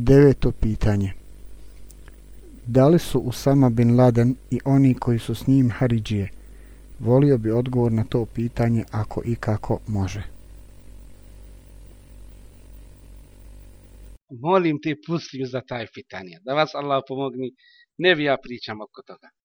Deveto pitanje. Da li su Usama bin Laden i oni koji su s njim Haridžije? Volio bi odgovor na to pitanje ako i kako može. Molim te pusti za taj pitanje. Da vas Allah pomogni, ne bi ja pričam oko toga.